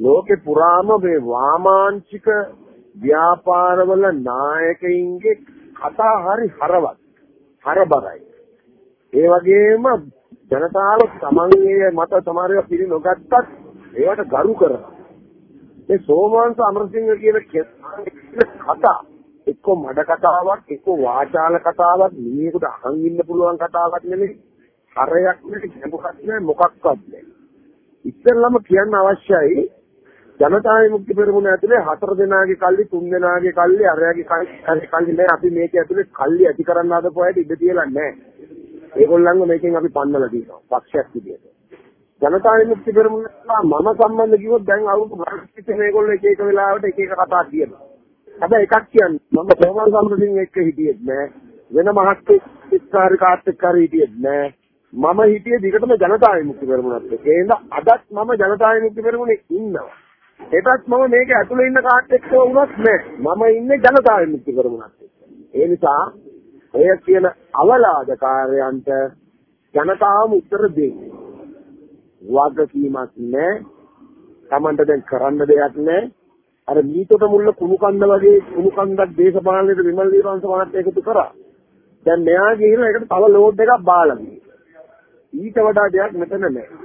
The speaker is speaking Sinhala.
ලෝකේ පුරාම මේ වාමාංශික ව්‍යාපාරවල නායකයින්ගේ කතා හරි හරවත් හරබරයි. ඒ වගේම ජනතාව තමන්ගේ මත සමහරව පිළි නොගත්තත් ඒවට ගරු කරනවා. ඒ සෝමවංශ අමරසිංහ කියන කතා එක්ක මඩ කතාවක් එක්ක වාචාල කතාවක් මිනිහෙකුට අහන් ඉන්න පුළුවන් කතාවක් නෙමෙයි. හරයක් නෙමෙයි ගැඹුරක් නෙමෙයි මොකක්වත් නෙමෙයි. ඉස්සෙල්ලම කියන්න අවශ්‍යයි ජනතා විමුක්ති පෙරමුණ ඇතුලේ හතර දෙනාගේ කල්ලි තුන් දෙනාගේ කල්ලි අරයාගේ කල්ලි කල්ලි නෑ. අපි මේක ඇතුලේ කල්ලි ඇති කරන්න හදපු අයට ඉඩ තියලා නෑ. ඒගොල්ලන්ව මේකෙන් අපි පන්නලා දිනවා පක්ෂයක් විදියට. ජනතා විමුක්ති පෙරමුණ මම සම්බන්ධ කිව්වොත් දැන් අවුරුදු ගානක් තිස්සේ මේගොල්ලෝ එක එක වෙලාවට එක එක කතා කියනවා. හැබැයි එකක් කියන්නේ මම සෝමන් සම්ප්‍රදින් එක්ක හිටියෙත් නෑ. වෙන මහත්කෙක් ඉස්කාරිකාත් එක්ක හරි හිටියෙත් නෑ. මම හිටියේ දිගටම ජනතා විමුක්ති පෙරමුණත් එක්ක. ඒ හින්දා අදත් මම ජනතා විමුක්ති පෙරමුණේ ඉන්නවා. එතත් මම මේක ඇතුලේ ඉන්න කාට් එක්ක වුණත් නෑ. මම ඉන්නේ ජනතා විමුක්ති පෙරමුණත් එක්ක. ඒ නිසා ඔය කියන අවලාදකාරයන්ට ජනතාවම උත්තර දෙන්නේ. වගකීමක් නෑ. Tamanට දැන් කරන්න දෙයක් නෑ. අර මීතොට මුල්ල කුණු කන්ද වගේ කුණු කන්දක් දේශපාලනයේ විමල් දීපංශ මහත්තයා එකතු කරා. දැන් මෙයා ගිහින් ඒකට තව ලෝඩ් එකක් බාලා ඊට වඩා දෙයක් මෙතන නෑ.